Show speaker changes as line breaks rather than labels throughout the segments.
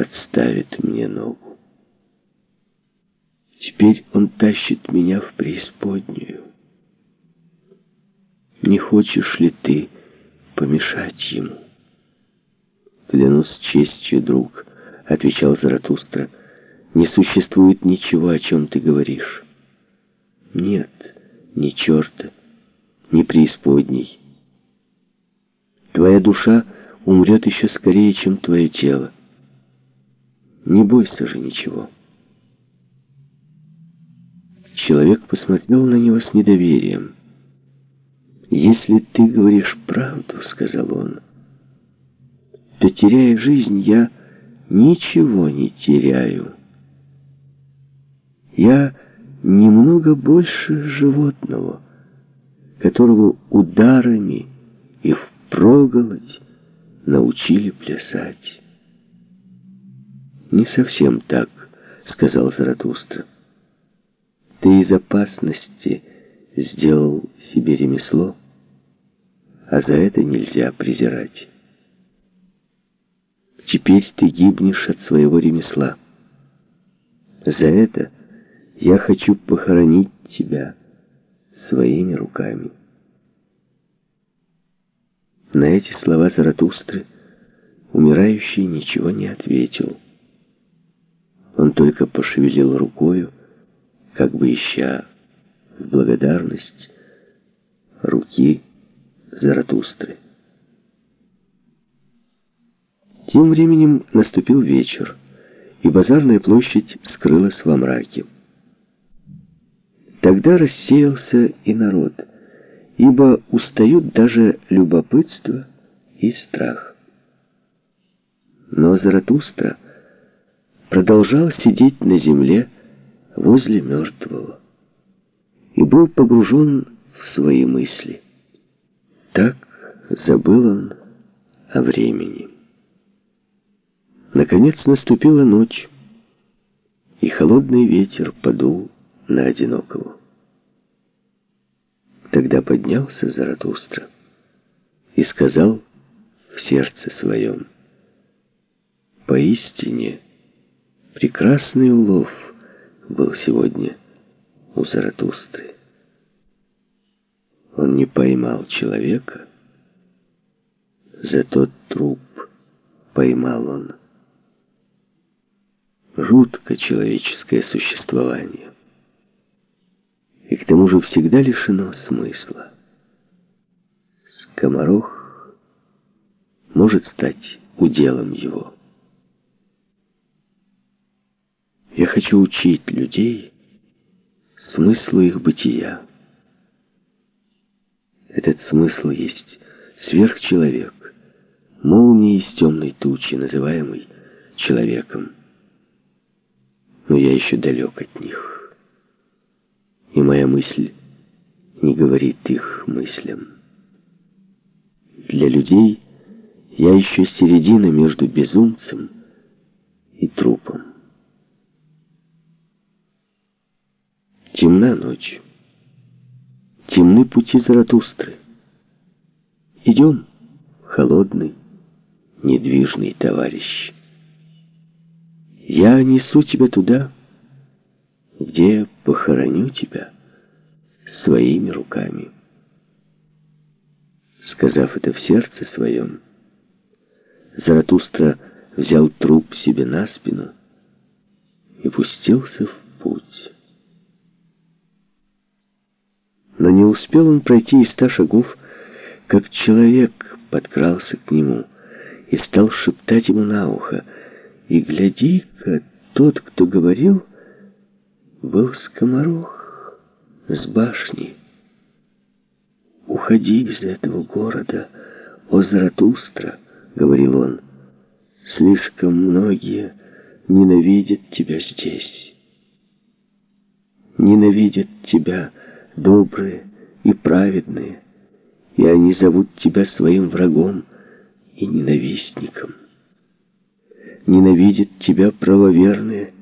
подставит мне ногу. Теперь он тащит меня в преисподнюю. Не хочешь ли ты помешать ему? Клянусь честью, друг, отвечал Заратустра, не существует ничего, о чем ты говоришь. Нет, ни черта, ни преисподней. Твоя душа умрет еще скорее, чем твое тело. Не бойся же ничего. Человек посмотрел на него с недоверием. «Если ты говоришь правду, — сказал он, — то, теряя жизнь, я ничего не теряю. Я немного больше животного, которого ударами и впроголодь научили плясать. «Не совсем так», — сказал Заратустра. «Ты из опасности сделал себе ремесло, а за это нельзя презирать. Теперь ты гибнешь от своего ремесла. За это я хочу похоронить тебя своими руками». На эти слова Заратустры умирающий ничего не ответил. Он только пошевелил рукою, как бы ища в благодарность руки Заратустры. Тем временем наступил вечер, и базарная площадь скрылась во мраке. Тогда рассеялся и народ — ибо устают даже любопытство и страх. Но Заратустра продолжал сидеть на земле возле мертвого и был погружен в свои мысли. Так забыл он о времени. Наконец наступила ночь, и холодный ветер подул на одинокого. Тогда поднялся Заратустра и сказал в сердце своем, «Поистине прекрасный улов был сегодня у Заратустры. Он не поймал человека, зато труп поймал он. Жутко человеческое существование и к тому же всегда лишено смысла. Скоморох может стать уделом его. Я хочу учить людей смыслу их бытия. Этот смысл есть сверхчеловек, молния из темной тучи, называемый человеком. Но я еще далек от них и моя мысль не говорит их мыслям. Для людей я еще середина между безумцем и трупом. Темна ночь. Темны пути Заратустры. Идем, холодный, недвижный товарищ. Я несу тебя туда, где похороню тебя своими руками. Сказав это в сердце своем, Заратустра взял труп себе на спину и пустился в путь. Но не успел он пройти и ста шагов, как человек подкрался к нему и стал шептать ему на ухо. И гляди-ка, тот, кто говорил, был скоморох с башни. «Уходи из этого города, о Заратустра», — говорил он. «Слишком многие ненавидят тебя здесь. Ненавидят тебя добрые и праведные, и они зовут тебя своим врагом и ненавистником. Ненавидят тебя правоверные,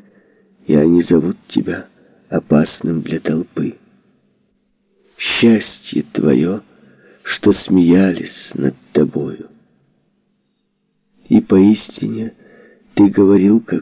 и они зовут тебя опасным для толпы. Счастье твое, что смеялись над тобою. И поистине Ты говорил, как